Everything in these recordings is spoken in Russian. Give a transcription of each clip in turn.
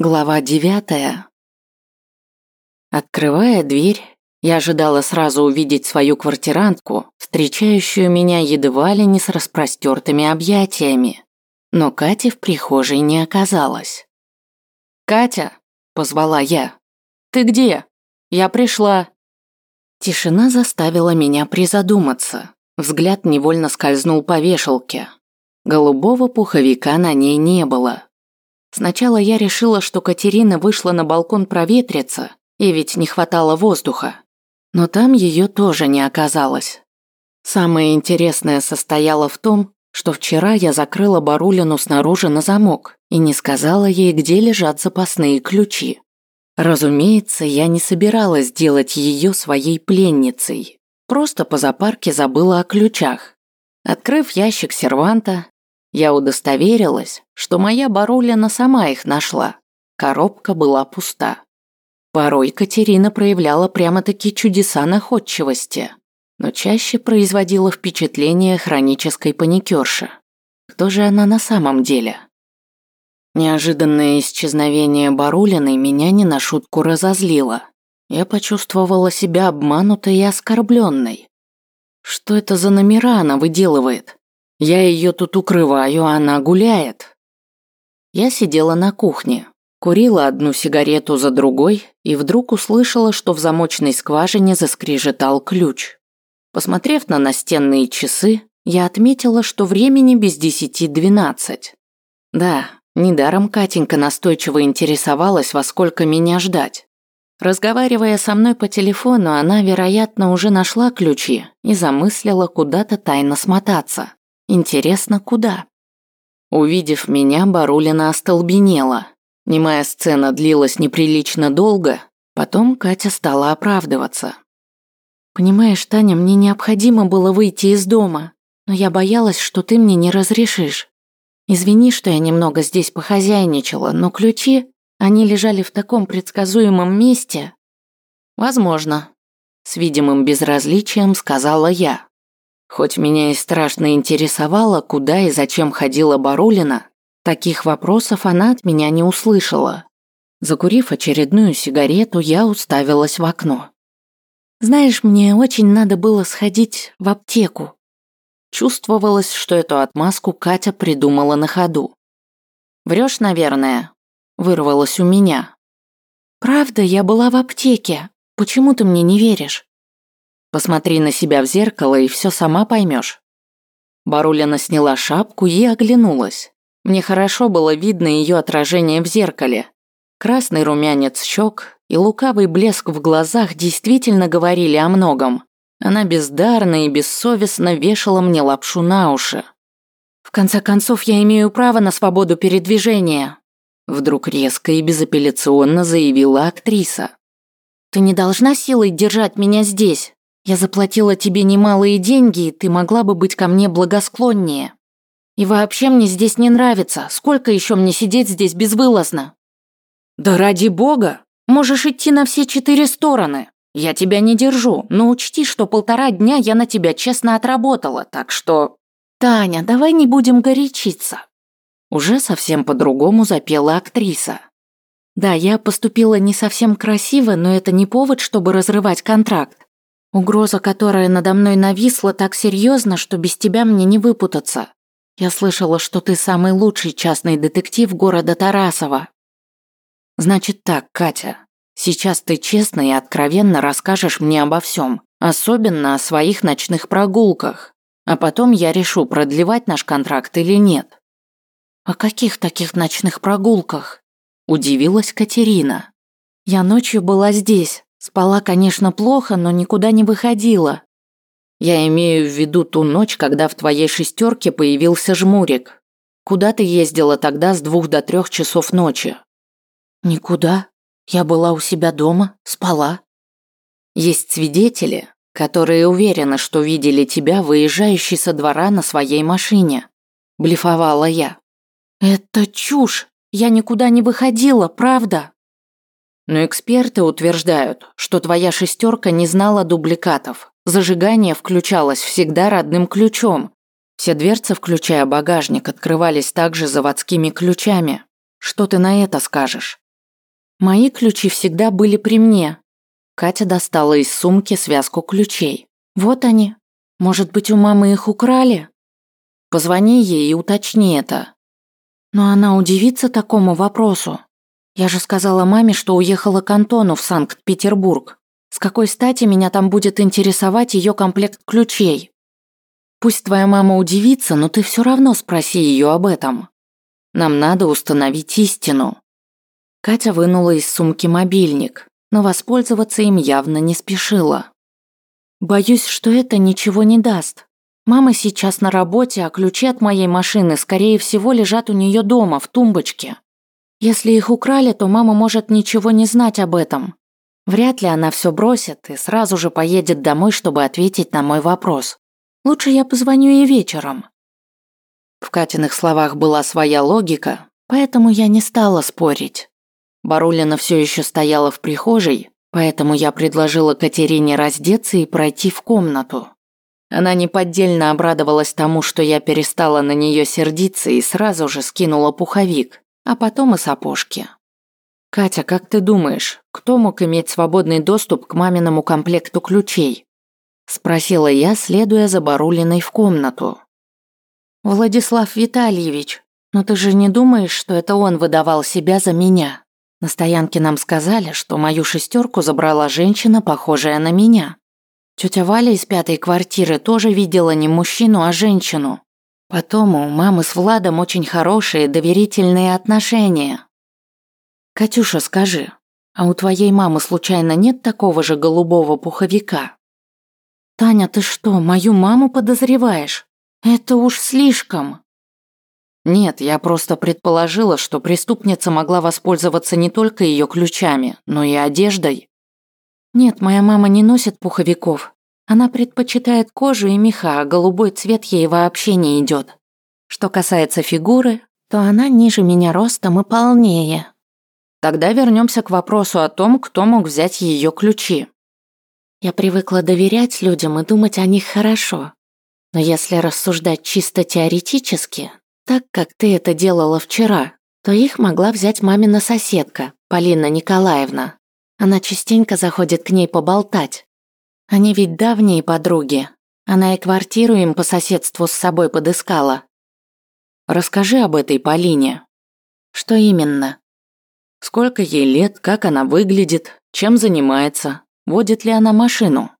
Глава девятая. Открывая дверь, я ожидала сразу увидеть свою квартирантку, встречающую меня едва ли не с распростертыми объятиями. Но Кати в прихожей не оказалось. «Катя!» – позвала я. «Ты где? Я пришла!» Тишина заставила меня призадуматься. Взгляд невольно скользнул по вешалке. Голубого пуховика на ней не было. Сначала я решила, что Катерина вышла на балкон проветриться, и ведь не хватало воздуха. Но там ее тоже не оказалось. Самое интересное состояло в том, что вчера я закрыла Барулину снаружи на замок и не сказала ей, где лежат запасные ключи. Разумеется, я не собиралась делать ее своей пленницей. Просто по запарке забыла о ключах. Открыв ящик серванта, я удостоверилась, что моя Барулина сама их нашла. Коробка была пуста. Порой Катерина проявляла прямо-таки чудеса находчивости, но чаще производила впечатление хронической паникерши. Кто же она на самом деле? Неожиданное исчезновение Барулиной меня не на шутку разозлило. Я почувствовала себя обманутой и оскорбленной. Что это за номера она выделывает? Я ее тут укрываю, а она гуляет. Я сидела на кухне, курила одну сигарету за другой и вдруг услышала, что в замочной скважине заскрежетал ключ. Посмотрев на настенные часы, я отметила, что времени без десяти двенадцать. Да, недаром Катенька настойчиво интересовалась, во сколько меня ждать. Разговаривая со мной по телефону, она, вероятно, уже нашла ключи и замыслила куда-то тайно смотаться. Интересно, куда? Увидев меня, Барулина остолбенела. Немая сцена длилась неприлично долго, потом Катя стала оправдываться. «Понимаешь, Таня, мне необходимо было выйти из дома, но я боялась, что ты мне не разрешишь. Извини, что я немного здесь похозяйничала, но ключи, они лежали в таком предсказуемом месте». «Возможно», – с видимым безразличием сказала я. Хоть меня и страшно интересовало, куда и зачем ходила Барулина, таких вопросов она от меня не услышала. Закурив очередную сигарету, я уставилась в окно. «Знаешь, мне очень надо было сходить в аптеку». Чувствовалось, что эту отмазку Катя придумала на ходу. «Врешь, наверное?» – вырвалось у меня. «Правда, я была в аптеке. Почему ты мне не веришь?» Посмотри на себя в зеркало и все сама поймешь. Барулина сняла шапку и оглянулась. Мне хорошо было видно ее отражение в зеркале. Красный румянец щек и лукавый блеск в глазах действительно говорили о многом. Она бездарно и бессовестно вешала мне лапшу на уши. «В конце концов, я имею право на свободу передвижения», вдруг резко и безапелляционно заявила актриса. «Ты не должна силой держать меня здесь. Я заплатила тебе немалые деньги, и ты могла бы быть ко мне благосклоннее. И вообще мне здесь не нравится. Сколько еще мне сидеть здесь безвылазно? Да ради бога, можешь идти на все четыре стороны. Я тебя не держу, но учти, что полтора дня я на тебя честно отработала, так что... Таня, давай не будем горячиться. Уже совсем по-другому запела актриса. Да, я поступила не совсем красиво, но это не повод, чтобы разрывать контракт. Угроза, которая надо мной нависла так серьезно, что без тебя мне не выпутаться. Я слышала, что ты самый лучший частный детектив города Тарасова. Значит так, Катя, сейчас ты честно и откровенно расскажешь мне обо всем, особенно о своих ночных прогулках, а потом я решу, продлевать наш контракт или нет. О каких таких ночных прогулках? Удивилась Катерина. Я ночью была здесь, Спала, конечно, плохо, но никуда не выходила. Я имею в виду ту ночь, когда в твоей шестерке появился жмурик. Куда ты ездила тогда с двух до трех часов ночи? Никуда. Я была у себя дома, спала. Есть свидетели, которые уверены, что видели тебя, выезжающей со двора на своей машине. Блефовала я. Это чушь. Я никуда не выходила, правда. Но эксперты утверждают, что твоя шестерка не знала дубликатов. Зажигание включалось всегда родным ключом. Все дверцы, включая багажник, открывались также заводскими ключами. Что ты на это скажешь? Мои ключи всегда были при мне. Катя достала из сумки связку ключей. Вот они. Может быть, у мамы их украли? Позвони ей и уточни это. Но она удивится такому вопросу. Я же сказала маме, что уехала к Антону в Санкт-Петербург. С какой стати меня там будет интересовать ее комплект ключей? Пусть твоя мама удивится, но ты все равно спроси ее об этом. Нам надо установить истину. Катя вынула из сумки мобильник, но воспользоваться им явно не спешила. Боюсь, что это ничего не даст. Мама сейчас на работе, а ключи от моей машины, скорее всего, лежат у нее дома, в тумбочке. Если их украли, то мама может ничего не знать об этом. Вряд ли она все бросит и сразу же поедет домой, чтобы ответить на мой вопрос. Лучше я позвоню ей вечером. В Катиных словах была своя логика, поэтому я не стала спорить. Барулина все еще стояла в прихожей, поэтому я предложила Катерине раздеться и пройти в комнату. Она неподдельно обрадовалась тому, что я перестала на нее сердиться и сразу же скинула пуховик, а потом и сапожки. «Катя, как ты думаешь, кто мог иметь свободный доступ к маминому комплекту ключей?» Спросила я, следуя за Барулиной в комнату. «Владислав Витальевич, но ты же не думаешь, что это он выдавал себя за меня?» На стоянке нам сказали, что мою шестерку забрала женщина, похожая на меня. Тетя Валя из пятой квартиры тоже видела не мужчину, а женщину. Потом у мамы с Владом очень хорошие доверительные отношения. Катюша, скажи, а у твоей мамы случайно нет такого же голубого пуховика? Таня, ты что, мою маму подозреваешь? Это уж слишком. Нет, я просто предположила, что преступница могла воспользоваться не только ее ключами, но и одеждой. Нет, моя мама не носит пуховиков. Она предпочитает кожу и меха, а голубой цвет ей вообще не идет. Что касается фигуры, то она ниже меня ростом и полнее. Тогда вернемся к вопросу о том, кто мог взять ее ключи. Я привыкла доверять людям и думать о них хорошо. Но если рассуждать чисто теоретически, так как ты это делала вчера, то их могла взять мамина соседка, Полина Николаевна. Она частенько заходит к ней поболтать. Они ведь давние подруги. Она и квартиру им по соседству с собой подыскала. Расскажи об этой Полине. Что именно? Сколько ей лет, как она выглядит, чем занимается, водит ли она машину?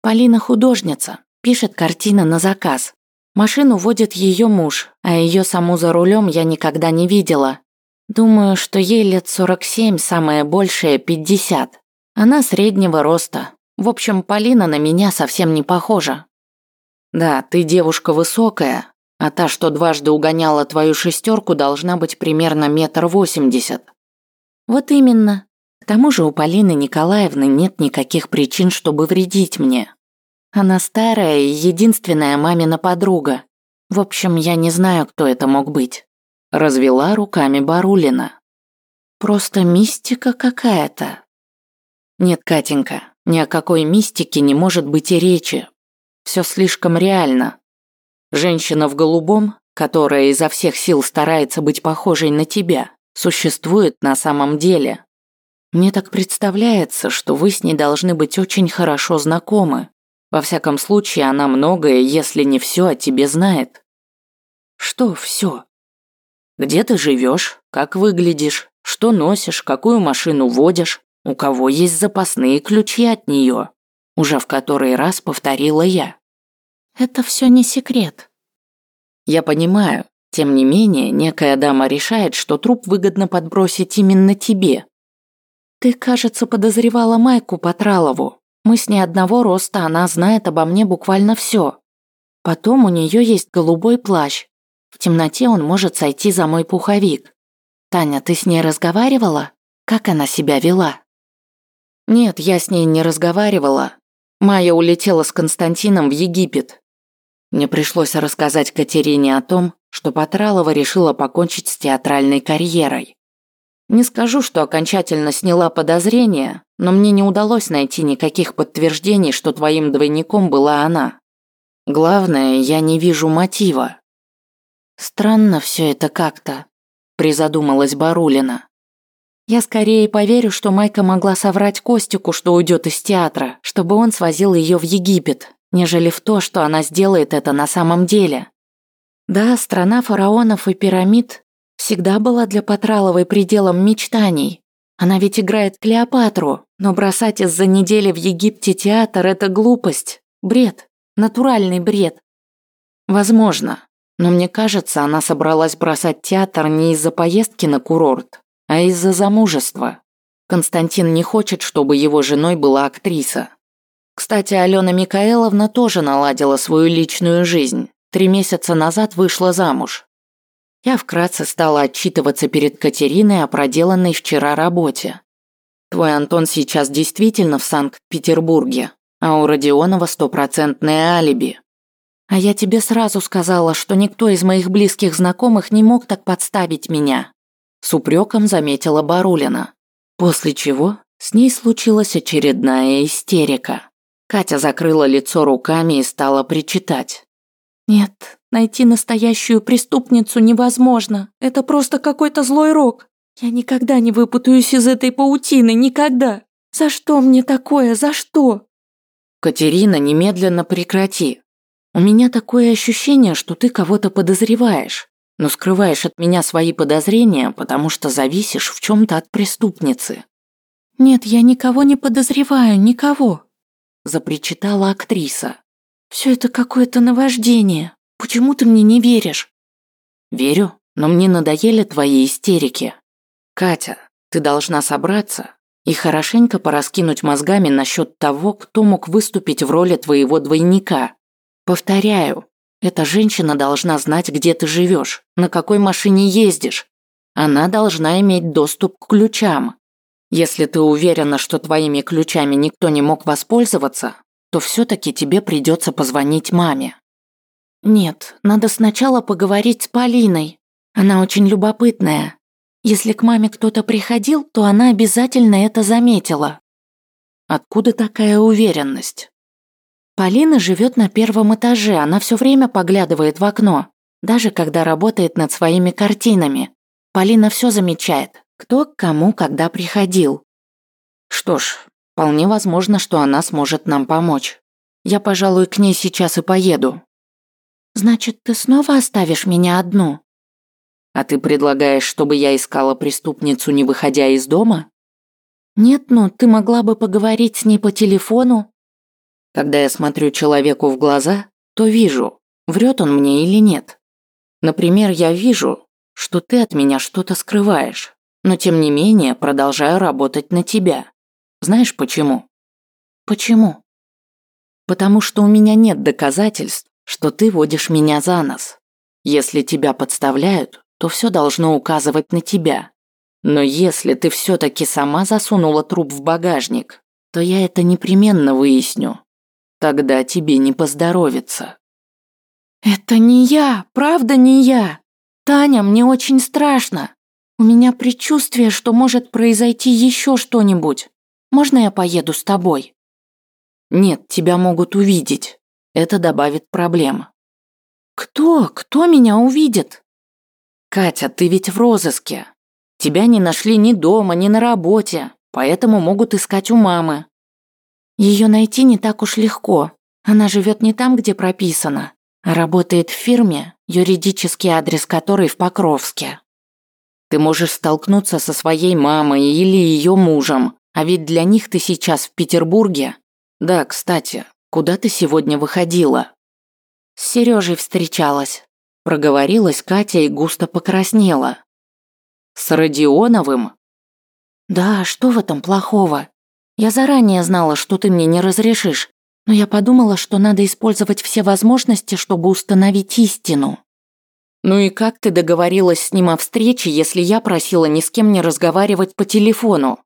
Полина художница, пишет картины на заказ. Машину водит ее муж, а ее саму за рулем я никогда не видела. Думаю, что ей лет 47, самое большее 50. Она среднего роста. В общем, Полина на меня совсем не похожа. Да, ты девушка высокая, а та, что дважды угоняла твою шестерку, должна быть примерно метр восемьдесят. Вот именно. К тому же у Полины Николаевны нет никаких причин, чтобы вредить мне. Она старая и единственная мамина подруга. В общем, я не знаю, кто это мог быть. Развела руками Барулина. Просто мистика какая-то. Нет, Катенька, ни о какой мистике не может быть и речи. Все слишком реально. Женщина в голубом, которая изо всех сил старается быть похожей на тебя, существует на самом деле. Мне так представляется, что вы с ней должны быть очень хорошо знакомы. Во всяком случае, она многое, если не все, о тебе знает. Что все? Где ты живешь, как выглядишь, что носишь, какую машину водишь, у кого есть запасные ключи от нее. Уже в который раз повторила я. Это все не секрет. Я понимаю. Тем не менее, некая дама решает, что труп выгодно подбросить именно тебе. Ты, кажется, подозревала Майку Патралову. Мы с ней одного роста, она знает обо мне буквально все. Потом у нее есть голубой плащ. В темноте он может сойти за мой пуховик. Таня, ты с ней разговаривала? Как она себя вела? Нет, я с ней не разговаривала. Майя улетела с Константином в Египет. Мне пришлось рассказать Катерине о том, что Патралова решила покончить с театральной карьерой. Не скажу, что окончательно сняла подозрения, но мне не удалось найти никаких подтверждений, что твоим двойником была она. Главное, я не вижу мотива. Странно все это как-то, призадумалась Барулина. Я скорее поверю, что Майка могла соврать Костику, что уйдет из театра, чтобы он свозил ее в Египет, нежели в то, что она сделает это на самом деле. Да, страна фараонов и пирамид всегда была для Патраловой пределом мечтаний. Она ведь играет Клеопатру, но бросать из-за недели в Египте театр – это глупость, бред, натуральный бред. Возможно, но мне кажется, она собралась бросать театр не из-за поездки на курорт, а из-за замужества. Константин не хочет, чтобы его женой была актриса. Кстати, Алена Микаэловна тоже наладила свою личную жизнь. Три месяца назад вышла замуж. Я вкратце стала отчитываться перед Катериной о проделанной вчера работе. Твой Антон сейчас действительно в Санкт-Петербурге, а у Родионова стопроцентное алиби. А я тебе сразу сказала, что никто из моих близких знакомых не мог так подставить меня. С упреком заметила Барулина. После чего с ней случилась очередная истерика. Катя закрыла лицо руками и стала причитать. «Нет, найти настоящую преступницу невозможно. Это просто какой-то злой рок. Я никогда не выпутаюсь из этой паутины, никогда. За что мне такое, за что?» «Катерина, немедленно прекрати. У меня такое ощущение, что ты кого-то подозреваешь но скрываешь от меня свои подозрения, потому что зависишь в чем-то от преступницы». «Нет, я никого не подозреваю, никого», – запричитала актриса. «Все это какое-то наваждение. Почему ты мне не веришь?» «Верю, но мне надоели твои истерики. Катя, ты должна собраться и хорошенько пораскинуть мозгами насчет того, кто мог выступить в роли твоего двойника. Повторяю, эта женщина должна знать, где ты живешь, на какой машине ездишь. Она должна иметь доступ к ключам. Если ты уверена, что твоими ключами никто не мог воспользоваться, то все-таки тебе придется позвонить маме. Нет, надо сначала поговорить с Полиной. Она очень любопытная. Если к маме кто-то приходил, то она обязательно это заметила. Откуда такая уверенность? Полина живет на первом этаже, она все время поглядывает в окно, даже когда работает над своими картинами. Полина все замечает, кто к кому когда приходил. Что ж, вполне возможно, что она сможет нам помочь. Я, пожалуй, к ней сейчас и поеду. Значит, ты снова оставишь меня одну? А ты предлагаешь, чтобы я искала преступницу, не выходя из дома? Нет, ну, ты могла бы поговорить с ней по телефону, когда я смотрю человеку в глаза, то вижу, врет он мне или нет. Например, я вижу, что ты от меня что-то скрываешь, но тем не менее продолжаю работать на тебя. Знаешь почему? Почему? Потому что у меня нет доказательств, что ты водишь меня за нос. Если тебя подставляют, то все должно указывать на тебя. Но если ты все-таки сама засунула труп в багажник, то я это непременно выясню Тогда тебе не поздоровится. Это не я, правда не я. Таня, мне очень страшно. У меня предчувствие, что может произойти еще что-нибудь. Можно я поеду с тобой? Нет, тебя могут увидеть. Это добавит проблем. Кто? Кто меня увидит? Катя, ты ведь в розыске. Тебя не нашли ни дома, ни на работе, поэтому могут искать у мамы. Ее найти не так уж легко. Она живет не там, где прописано, а работает в фирме, юридический адрес которой в Покровске. Ты можешь столкнуться со своей мамой или ее мужем, а ведь для них ты сейчас в Петербурге. Да, кстати, куда ты сегодня выходила? С Сережей встречалась. Проговорилась Катя и густо покраснела. С Родионовым? Да, что в этом плохого? Я заранее знала, что ты мне не разрешишь, но я подумала, что надо использовать все возможности, чтобы установить истину. Ну и как ты договорилась с ним о встрече, если я просила ни с кем не разговаривать по телефону?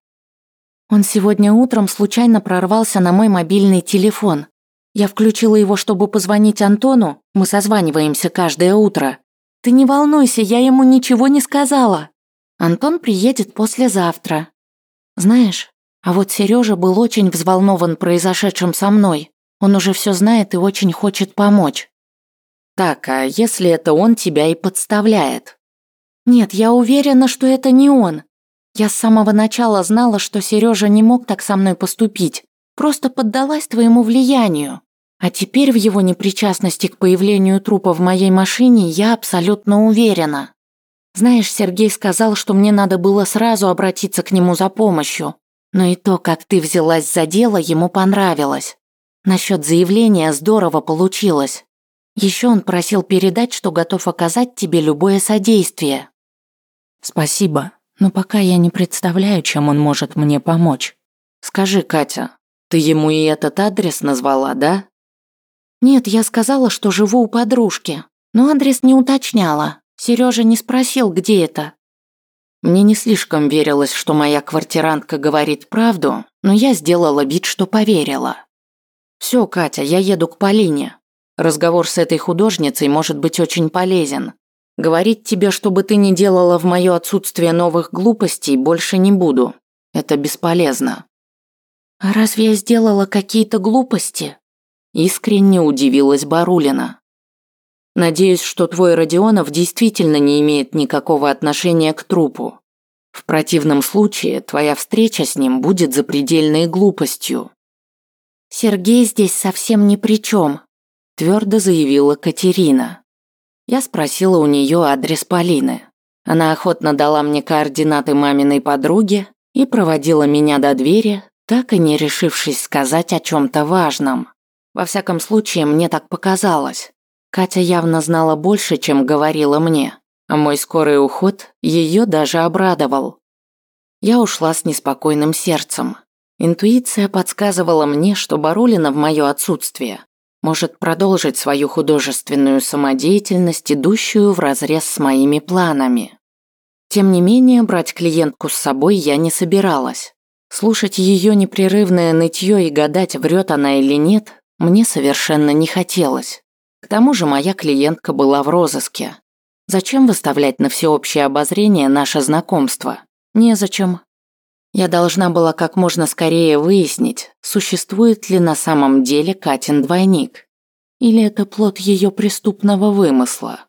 Он сегодня утром случайно прорвался на мой мобильный телефон. Я включила его, чтобы позвонить Антону, мы созваниваемся каждое утро. Ты не волнуйся, я ему ничего не сказала. Антон приедет послезавтра. Знаешь, а вот Сережа был очень взволнован произошедшим со мной. Он уже все знает и очень хочет помочь. Так, а если это он тебя и подставляет? Нет, я уверена, что это не он. Я с самого начала знала, что Сережа не мог так со мной поступить, просто поддалась твоему влиянию. А теперь в его непричастности к появлению трупа в моей машине я абсолютно уверена. Знаешь, Сергей сказал, что мне надо было сразу обратиться к нему за помощью. Но и то, как ты взялась за дело, ему понравилось. Насчет заявления здорово получилось. Еще он просил передать, что готов оказать тебе любое содействие. Спасибо, но пока я не представляю, чем он может мне помочь. Скажи, Катя, ты ему и этот адрес назвала, да? Нет, я сказала, что живу у подружки, но адрес не уточняла. Сережа не спросил, где это. Мне не слишком верилось, что моя квартирантка говорит правду, но я сделала вид, что поверила. Все, Катя, я еду к Полине. Разговор с этой художницей может быть очень полезен. Говорить тебе, чтобы ты не делала в моё отсутствие новых глупостей, больше не буду. Это бесполезно. А разве я сделала какие-то глупости? Искренне удивилась Барулина. Надеюсь, что твой Родионов действительно не имеет никакого отношения к трупу. В противном случае твоя встреча с ним будет запредельной глупостью. Сергей здесь совсем ни при чем, твердо заявила Катерина. Я спросила у нее адрес Полины. Она охотно дала мне координаты маминой подруги и проводила меня до двери, так и не решившись сказать о чем-то важном. Во всяком случае, мне так показалось. Катя явно знала больше, чем говорила мне, а мой скорый уход ее даже обрадовал. Я ушла с неспокойным сердцем. Интуиция подсказывала мне, что Барулина в мое отсутствие может продолжить свою художественную самодеятельность, идущую вразрез с моими планами. Тем не менее, брать клиентку с собой я не собиралась. Слушать ее непрерывное нытье и гадать, врет она или нет, мне совершенно не хотелось. К тому же моя клиентка была в розыске. Зачем выставлять на всеобщее обозрение наше знакомство? Незачем. Я должна была как можно скорее выяснить, существует ли на самом деле Катин двойник. Или это плод ее преступного вымысла.